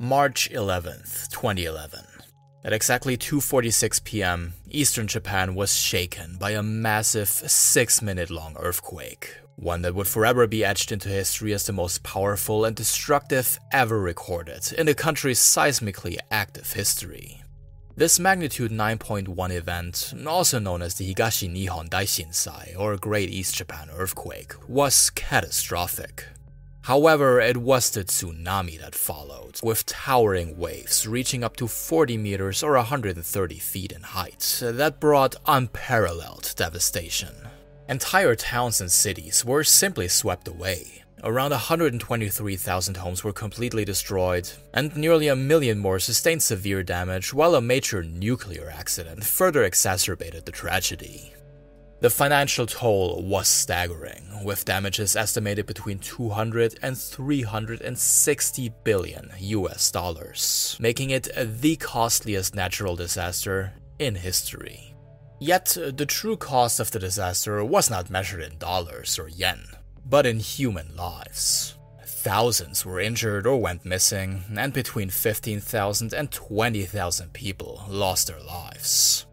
March 11th, 2011. At exactly 2:46 p.m., eastern Japan was shaken by a massive 6-minute long earthquake, one that would forever be etched into history as the most powerful and destructive ever recorded in the country's seismically active history. This magnitude 9.1 event, also known as the Higashi Nihon Daishinsai or Great East Japan Earthquake, was catastrophic. However, it was the tsunami that followed, with towering waves reaching up to 40 meters or 130 feet in height, that brought unparalleled devastation. Entire towns and cities were simply swept away, Around 123,000 homes were completely destroyed, and nearly a million more sustained severe damage, while a major nuclear accident further exacerbated the tragedy. The financial toll was staggering, with damages estimated between 200 and 360 billion US dollars, making it the costliest natural disaster in history. Yet, the true cost of the disaster was not measured in dollars or yen but in human lives. Thousands were injured or went missing, and between 15,000 and 20,000 people lost their lives.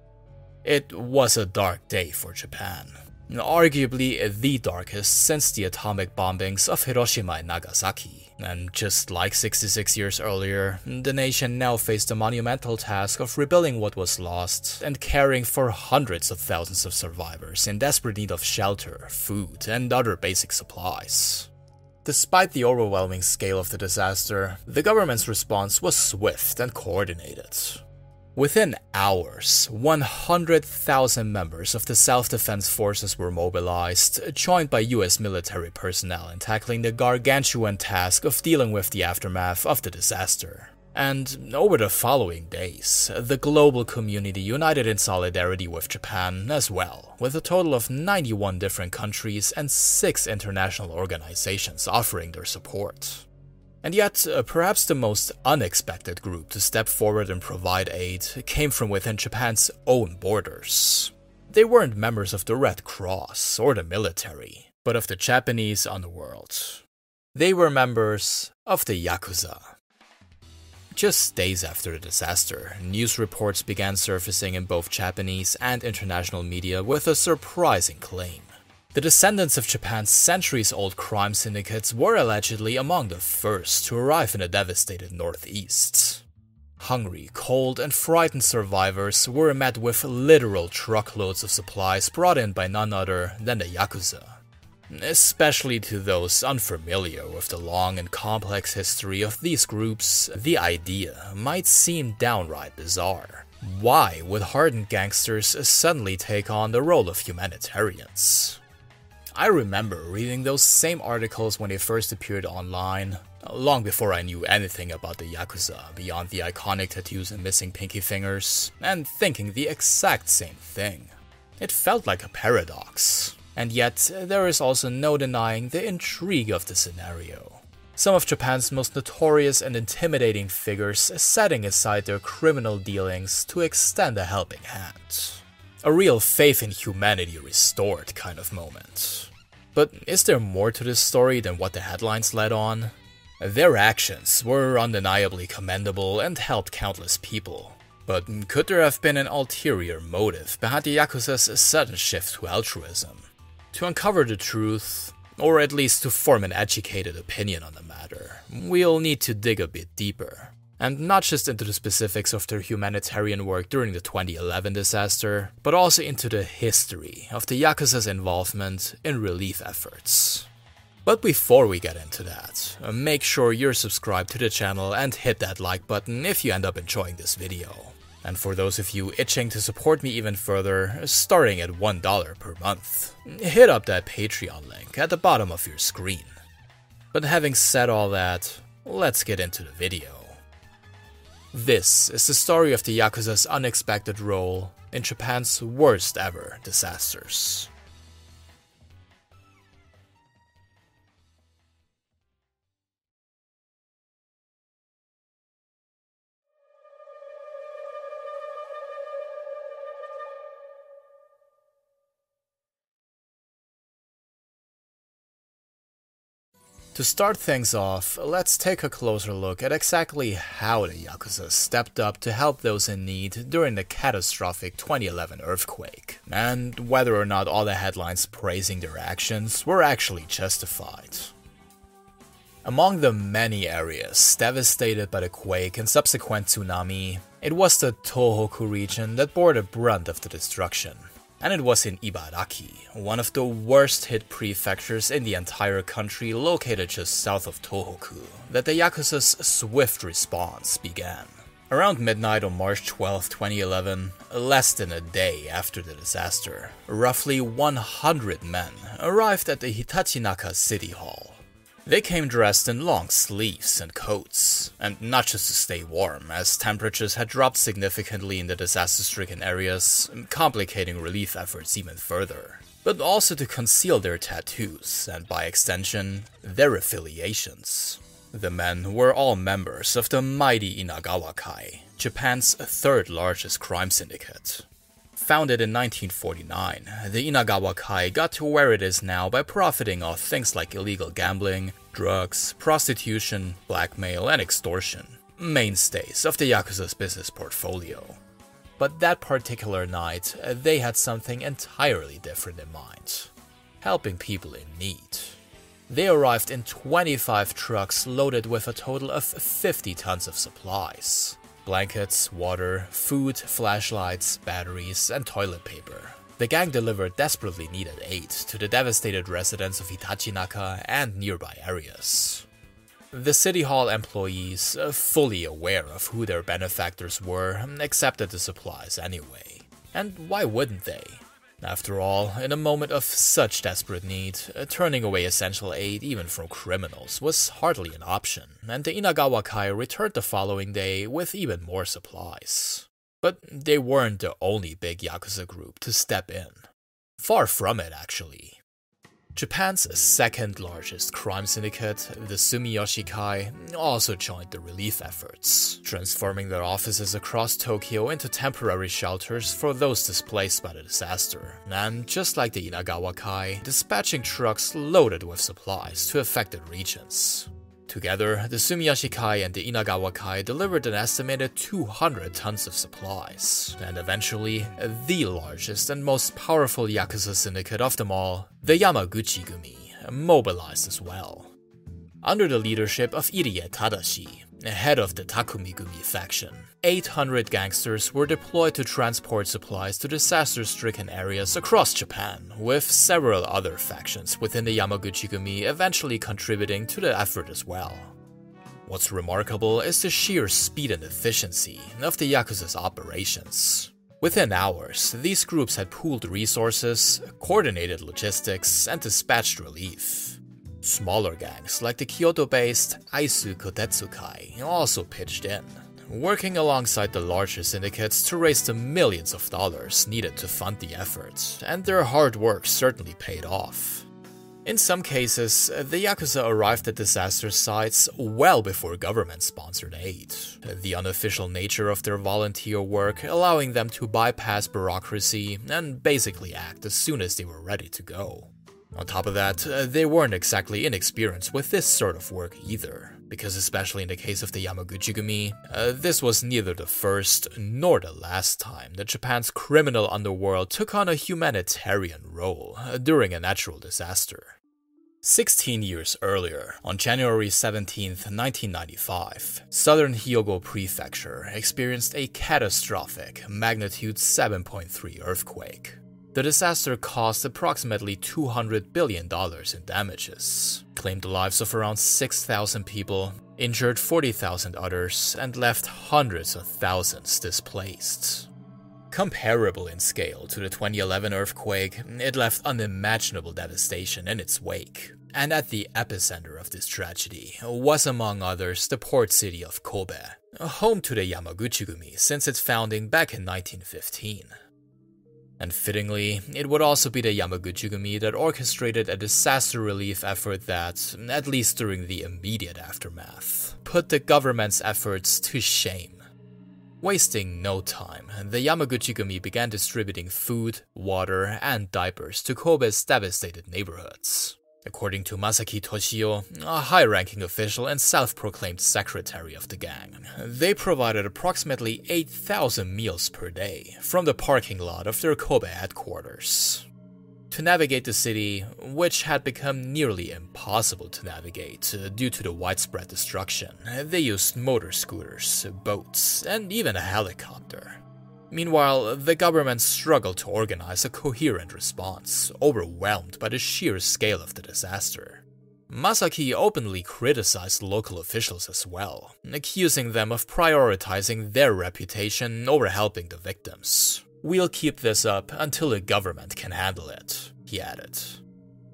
It was a dark day for Japan, arguably the darkest since the atomic bombings of Hiroshima and Nagasaki. And just like 66 years earlier, the nation now faced the monumental task of rebuilding what was lost and caring for hundreds of thousands of survivors in desperate need of shelter, food, and other basic supplies. Despite the overwhelming scale of the disaster, the government's response was swift and coordinated. Within hours, 100,000 members of the Self Defense Forces were mobilized, joined by US military personnel in tackling the gargantuan task of dealing with the aftermath of the disaster. And over the following days, the global community united in solidarity with Japan as well, with a total of 91 different countries and 6 international organizations offering their support. And yet, uh, perhaps the most unexpected group to step forward and provide aid came from within Japan's own borders. They weren't members of the Red Cross or the military, but of the Japanese underworld. They were members of the Yakuza. Just days after the disaster, news reports began surfacing in both Japanese and international media with a surprising claim. The descendants of Japan's centuries old crime syndicates were allegedly among the first to arrive in the devastated Northeast. Hungry, cold, and frightened survivors were met with literal truckloads of supplies brought in by none other than the Yakuza. Especially to those unfamiliar with the long and complex history of these groups, the idea might seem downright bizarre. Why would hardened gangsters suddenly take on the role of humanitarians? I remember reading those same articles when they first appeared online, long before I knew anything about the Yakuza beyond the iconic tattoos and missing pinky fingers, and thinking the exact same thing. It felt like a paradox. And yet, there is also no denying the intrigue of the scenario. Some of Japan's most notorious and intimidating figures setting aside their criminal dealings to extend a helping hand a real faith in humanity restored kind of moment. But is there more to this story than what the headlines led on? Their actions were undeniably commendable and helped countless people. But could there have been an ulterior motive behind the Yakuza's sudden shift to altruism? To uncover the truth, or at least to form an educated opinion on the matter, we'll need to dig a bit deeper and not just into the specifics of their humanitarian work during the 2011 disaster, but also into the history of the Yakuza's involvement in relief efforts. But before we get into that, uh, make sure you're subscribed to the channel and hit that like button if you end up enjoying this video. And for those of you itching to support me even further, starting at $1 per month, hit up that Patreon link at the bottom of your screen. But having said all that, let's get into the video. This is the story of the Yakuza's unexpected role in Japan's worst ever disasters. To start things off, let's take a closer look at exactly how the Yakuza stepped up to help those in need during the catastrophic 2011 earthquake, and whether or not all the headlines praising their actions were actually justified. Among the many areas devastated by the quake and subsequent tsunami, it was the Tohoku region that bore the brunt of the destruction and it was in Ibaraki, one of the worst hit prefectures in the entire country located just south of Tohoku, that the Yakuza's swift response began. Around midnight on March 12, 2011, less than a day after the disaster, roughly 100 men arrived at the Hitachinaka City Hall, they came dressed in long sleeves and coats, and not just to stay warm, as temperatures had dropped significantly in the disaster stricken areas, complicating relief efforts even further, but also to conceal their tattoos and, by extension, their affiliations. The men were all members of the mighty Inagawa Kai, Japan's third largest crime syndicate, Founded in 1949, the Inagawa Kai got to where it is now by profiting off things like illegal gambling, drugs, prostitution, blackmail, and extortion, mainstays of the Yakuza's business portfolio. But that particular night, they had something entirely different in mind helping people in need. They arrived in 25 trucks loaded with a total of 50 tons of supplies blankets, water, food, flashlights, batteries, and toilet paper. The gang delivered desperately needed aid to the devastated residents of Hitachinaka and nearby areas. The City Hall employees, uh, fully aware of who their benefactors were, accepted the supplies anyway. And why wouldn't they? After all, in a moment of such desperate need, uh, turning away essential aid even from criminals was hardly an option, and the Inagawa Kai returned the following day with even more supplies. But they weren't the only big Yakuza group to step in. Far from it, actually. Japan's second largest crime syndicate, the Sumiyoshi Kai, also joined the relief efforts, transforming their offices across Tokyo into temporary shelters for those displaced by the disaster, and just like the Inagawa Kai, dispatching trucks loaded with supplies to affected regions. Together, the Sumiyoshi Kai and the Inagawa Kai delivered an estimated 200 tons of supplies, and eventually, the largest and most powerful Yakuza syndicate of them all, the Yamaguchi Gumi, mobilized as well. Under the leadership of Irie Tadashi, head of the Takumi-gumi faction. 800 gangsters were deployed to transport supplies to disaster-stricken areas across Japan, with several other factions within the Yamaguchi-gumi eventually contributing to the effort as well. What's remarkable is the sheer speed and efficiency of the Yakuza's operations. Within hours, these groups had pooled resources, coordinated logistics, and dispatched relief. Smaller gangs like the Kyoto-based Aizu Kotetsukai also pitched in, working alongside the larger syndicates to raise the millions of dollars needed to fund the effort, and their hard work certainly paid off. In some cases, the Yakuza arrived at disaster sites well before government sponsored aid, the unofficial nature of their volunteer work allowing them to bypass bureaucracy and basically act as soon as they were ready to go. On top of that, uh, they weren't exactly inexperienced with this sort of work either, because especially in the case of the Yamaguchi-gumi, uh, this was neither the first nor the last time that Japan's criminal underworld took on a humanitarian role uh, during a natural disaster. 16 years earlier, on January 17, 1995, southern Hyogo Prefecture experienced a catastrophic magnitude 7.3 earthquake. The disaster caused approximately $200 billion in damages, claimed the lives of around 6,000 people, injured 40,000 others, and left hundreds of thousands displaced. Comparable in scale to the 2011 earthquake, it left unimaginable devastation in its wake. And at the epicenter of this tragedy was, among others, the port city of Kobe, home to the Yamaguchi-gumi since its founding back in 1915. And fittingly, it would also be the Yamaguchi-gumi that orchestrated a disaster relief effort that, at least during the immediate aftermath, put the government's efforts to shame. Wasting no time, the Yamaguchi-gumi began distributing food, water, and diapers to Kobe's devastated neighborhoods. According to Masaki Toshio, a high ranking official and self proclaimed secretary of the gang, they provided approximately 8,000 meals per day from the parking lot of their Kobe headquarters. To navigate the city, which had become nearly impossible to navigate due to the widespread destruction, they used motor scooters, boats, and even a helicopter. Meanwhile, the government struggled to organize a coherent response, overwhelmed by the sheer scale of the disaster. Masaki openly criticized local officials as well, accusing them of prioritizing their reputation over helping the victims. We'll keep this up until the government can handle it, he added.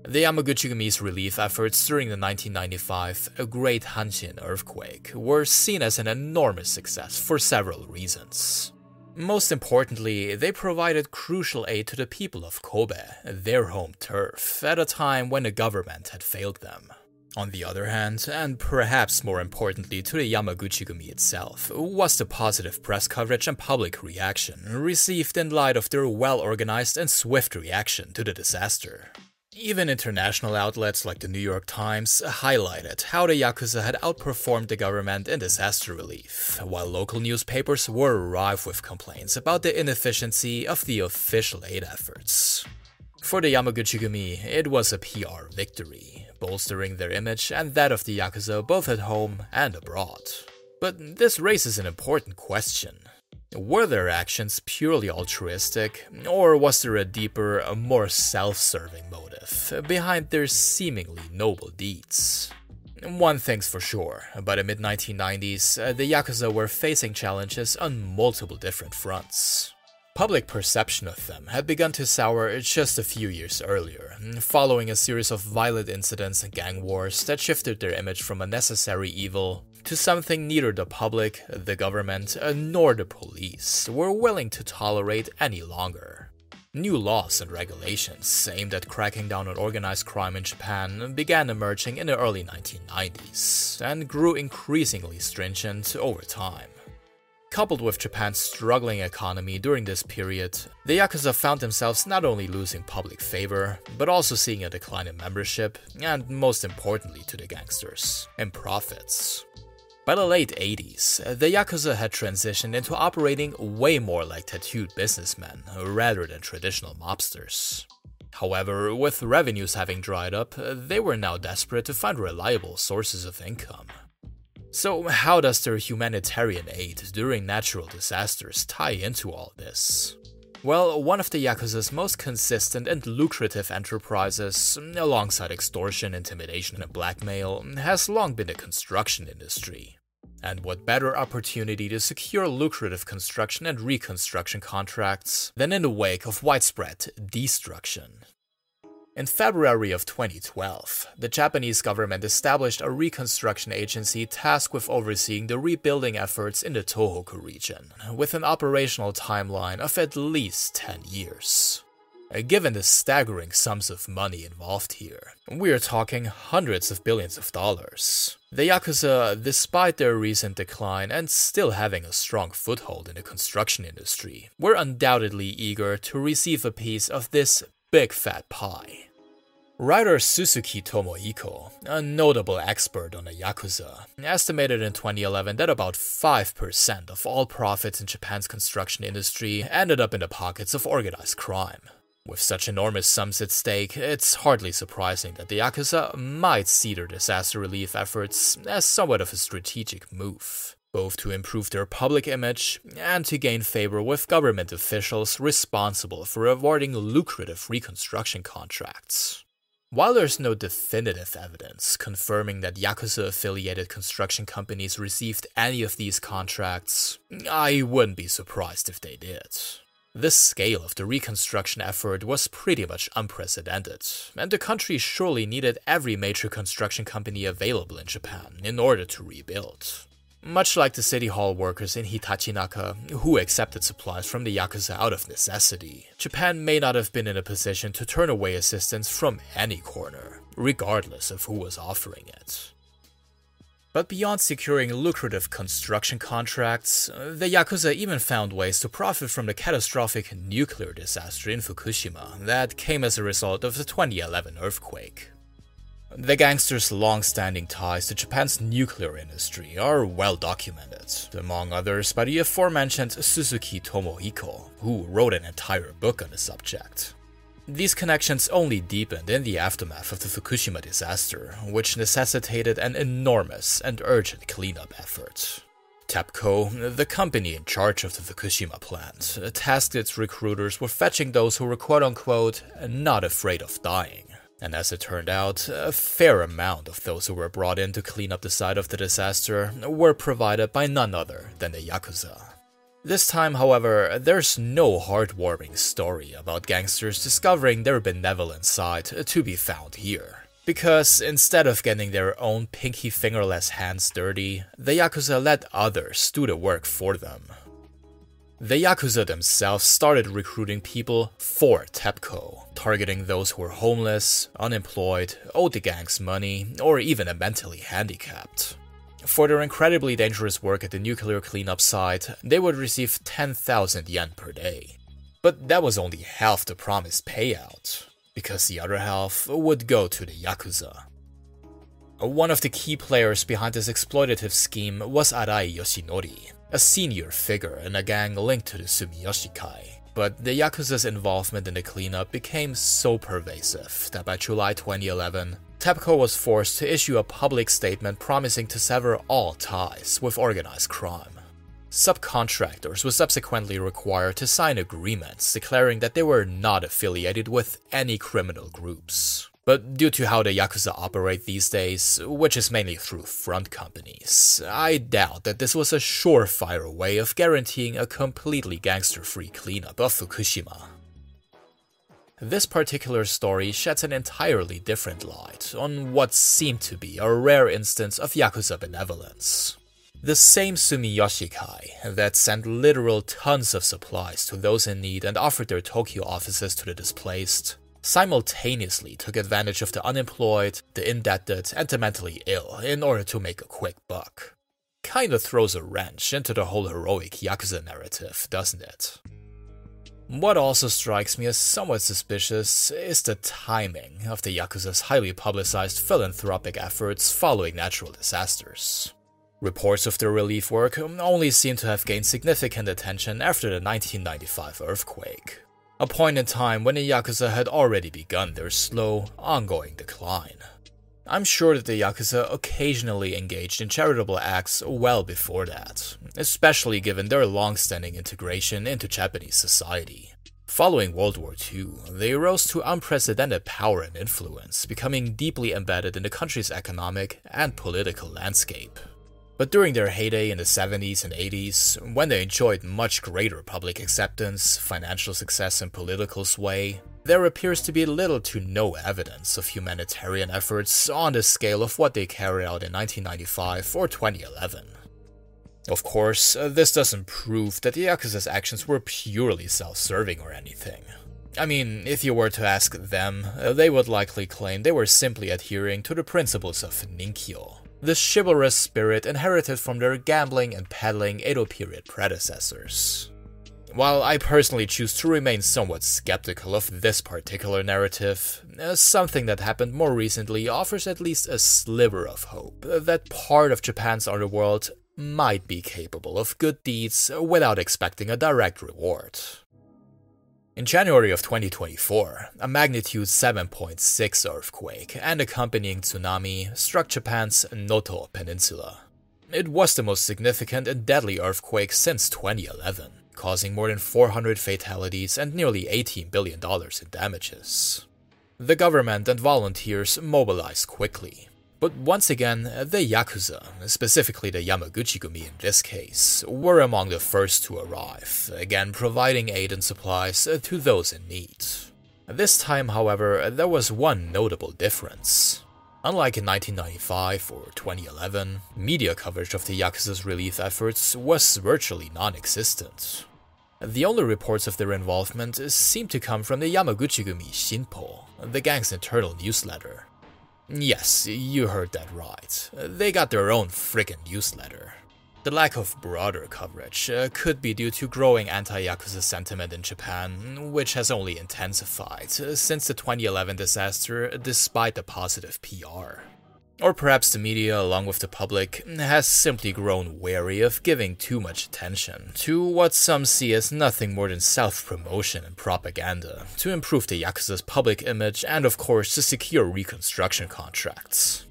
The Yamaguchi-gumi's relief efforts during the 1995 Great Hanshin earthquake were seen as an enormous success for several reasons. Most importantly, they provided crucial aid to the people of Kobe, their home turf, at a time when the government had failed them. On the other hand, and perhaps more importantly to the Yamaguchi-gumi itself, was the positive press coverage and public reaction received in light of their well-organized and swift reaction to the disaster. Even international outlets like the New York Times highlighted how the Yakuza had outperformed the government in disaster relief, while local newspapers were rife with complaints about the inefficiency of the official aid efforts. For the Yamaguchi-gumi, it was a PR victory, bolstering their image and that of the Yakuza both at home and abroad. But this raises an important question. Were their actions purely altruistic, or was there a deeper, more self serving motive behind their seemingly noble deeds? One thing's for sure, by the mid 1990s, the Yakuza were facing challenges on multiple different fronts. Public perception of them had begun to sour just a few years earlier, following a series of violent incidents and gang wars that shifted their image from a necessary evil to something neither the public, the government, nor the police were willing to tolerate any longer. New laws and regulations aimed at cracking down on organized crime in Japan began emerging in the early 1990s and grew increasingly stringent over time. Coupled with Japan's struggling economy during this period, the Yakuza found themselves not only losing public favor, but also seeing a decline in membership, and most importantly to the gangsters, in profits. By the late 80s, the Yakuza had transitioned into operating way more like tattooed businessmen rather than traditional mobsters. However, with revenues having dried up, they were now desperate to find reliable sources of income. So, how does their humanitarian aid during natural disasters tie into all this? Well, one of the Yakuza's most consistent and lucrative enterprises, alongside extortion, intimidation, and blackmail, has long been the construction industry. And what better opportunity to secure lucrative construction and reconstruction contracts than in the wake of widespread destruction? In February of 2012, the Japanese government established a reconstruction agency tasked with overseeing the rebuilding efforts in the Tohoku region, with an operational timeline of at least 10 years. Given the staggering sums of money involved here, we are talking hundreds of billions of dollars. The Yakuza, despite their recent decline and still having a strong foothold in the construction industry, were undoubtedly eager to receive a piece of this big fat pie. Writer Suzuki Tomohiko, a notable expert on the Yakuza, estimated in 2011 that about 5% of all profits in Japan's construction industry ended up in the pockets of organized crime. With such enormous sums at stake, it's hardly surprising that the Yakuza might see their disaster relief efforts as somewhat of a strategic move, both to improve their public image and to gain favor with government officials responsible for awarding lucrative reconstruction contracts. While there's no definitive evidence confirming that Yakuza affiliated construction companies received any of these contracts, I wouldn't be surprised if they did. The scale of the reconstruction effort was pretty much unprecedented, and the country surely needed every major construction company available in Japan in order to rebuild. Much like the city hall workers in Hitachinaka, who accepted supplies from the Yakuza out of necessity, Japan may not have been in a position to turn away assistance from any corner, regardless of who was offering it. But beyond securing lucrative construction contracts, the Yakuza even found ways to profit from the catastrophic nuclear disaster in Fukushima that came as a result of the 2011 earthquake. The gangsters' long standing ties to Japan's nuclear industry are well documented, among others by the aforementioned Suzuki Tomohiko, who wrote an entire book on the subject. These connections only deepened in the aftermath of the Fukushima disaster, which necessitated an enormous and urgent cleanup effort. TEPCO, the company in charge of the Fukushima plant, tasked its recruiters with fetching those who were quote unquote not afraid of dying. And as it turned out, a fair amount of those who were brought in to clean up the site of the disaster were provided by none other than the Yakuza. This time, however, there's no heartwarming story about gangsters discovering their benevolent side to be found here. Because instead of getting their own pinky fingerless hands dirty, the Yakuza let others do the work for them. The Yakuza themselves started recruiting people for TEPCO, targeting those who were homeless, unemployed, owed the gangs money, or even a mentally handicapped. For their incredibly dangerous work at the nuclear cleanup site, they would receive 10,000 yen per day. But that was only half the promised payout, because the other half would go to the Yakuza. One of the key players behind this exploitative scheme was Arai Yoshinori, a senior figure in a gang linked to the Sumiyoshi Kai. But the Yakuza's involvement in the cleanup became so pervasive that by July 2011, TEPCO was forced to issue a public statement promising to sever all ties with organized crime. Subcontractors were subsequently required to sign agreements declaring that they were not affiliated with any criminal groups. But due to how the Yakuza operate these days, which is mainly through front companies, I doubt that this was a surefire way of guaranteeing a completely gangster free cleanup of Fukushima. This particular story sheds an entirely different light on what seemed to be a rare instance of Yakuza benevolence. The same Sumiyoshi Kai that sent literal tons of supplies to those in need and offered their Tokyo offices to the displaced simultaneously took advantage of the unemployed, the indebted, and the mentally ill in order to make a quick buck. Kinda throws a wrench into the whole heroic Yakuza narrative, doesn't it? What also strikes me as somewhat suspicious is the timing of the Yakuza's highly publicized philanthropic efforts following natural disasters. Reports of their relief work only seem to have gained significant attention after the 1995 earthquake, a point in time when the Yakuza had already begun their slow, ongoing decline. I'm sure that the Yakuza occasionally engaged in charitable acts well before that, especially given their long standing integration into Japanese society. Following World War II, they rose to unprecedented power and influence, becoming deeply embedded in the country's economic and political landscape. But during their heyday in the 70s and 80s, when they enjoyed much greater public acceptance, financial success, and political sway, there appears to be little to no evidence of humanitarian efforts on the scale of what they carried out in 1995 or 2011. Of course, uh, this doesn't prove that the Yakuza's actions were purely self serving or anything. I mean, if you were to ask them, uh, they would likely claim they were simply adhering to the principles of Ninkyo, the chivalrous spirit inherited from their gambling and peddling Edo period predecessors. While I personally choose to remain somewhat skeptical of this particular narrative, uh, something that happened more recently offers at least a sliver of hope that part of Japan's underworld might be capable of good deeds without expecting a direct reward. In January of 2024, a magnitude 7.6 earthquake and accompanying tsunami struck Japan's Noto Peninsula. It was the most significant and deadly earthquake since 2011, causing more than 400 fatalities and nearly $18 billion in damages. The government and volunteers mobilized quickly, but once again, the Yakuza, specifically the Yamaguchi-gumi in this case, were among the first to arrive, again providing aid and supplies to those in need. This time, however, there was one notable difference. Unlike in 1995 or 2011, media coverage of the Yakuza's relief efforts was virtually non existent. The only reports of their involvement seemed to come from the Yamaguchi-gumi Shinpo, the gang's internal newsletter, Yes, you heard that right. They got their own frickin' newsletter. The lack of broader coverage uh, could be due to growing anti Yakuza sentiment in Japan, which has only intensified uh, since the 2011 disaster, despite the positive PR. Or perhaps the media, along with the public, has simply grown wary of giving too much attention to what some see as nothing more than self promotion and propaganda to improve the Yakuza's public image and, of course, to secure reconstruction contracts.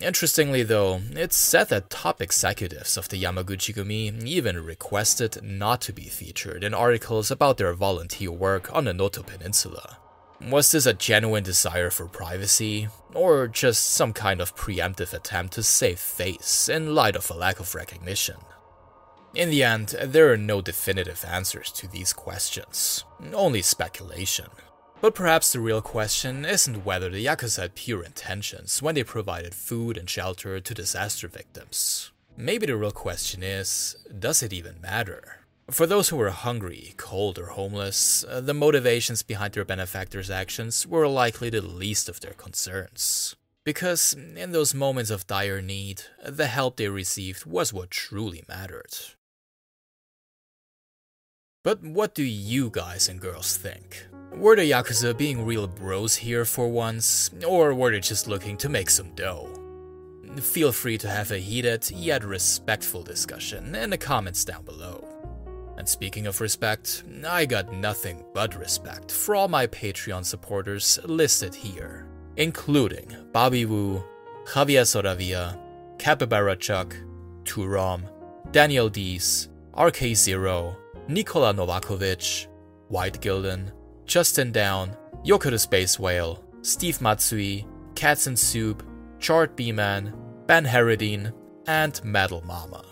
Interestingly, though, it's said that top executives of the Yamaguchi-gumi even requested not to be featured in articles about their volunteer work on the Noto Peninsula. Was this a genuine desire for privacy, or just some kind of preemptive attempt to save face in light of a lack of recognition? In the end, there are no definitive answers to these questions, only speculation. But perhaps the real question isn't whether the Yakuza had pure intentions when they provided food and shelter to disaster victims. Maybe the real question is does it even matter? For those who were hungry, cold, or homeless, uh, the motivations behind their benefactors' actions were likely the least of their concerns. Because in those moments of dire need, the help they received was what truly mattered. But what do you guys and girls think? Were the Yakuza being real bros here for once, or were they just looking to make some dough? Feel free to have a heated yet respectful discussion in the comments down below. And speaking of respect, I got nothing but respect for all my Patreon supporters listed here, including Bobby Wu, Javier Soravia, Capybara Chuck, Turom, Daniel Dees, RK0, Nikola Novakovic, White Gilden, Justin Down, Yoko the Space Whale, Steve Matsui, Cats and Soup, Chart B-Man, Ben Herodine, and Metal Mama.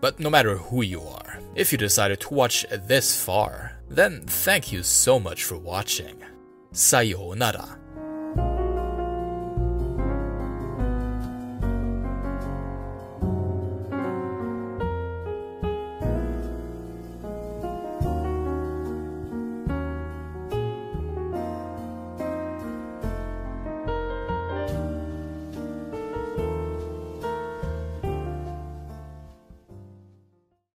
But no matter who you are, if you decided to watch this far, then thank you so much for watching. Sayonara.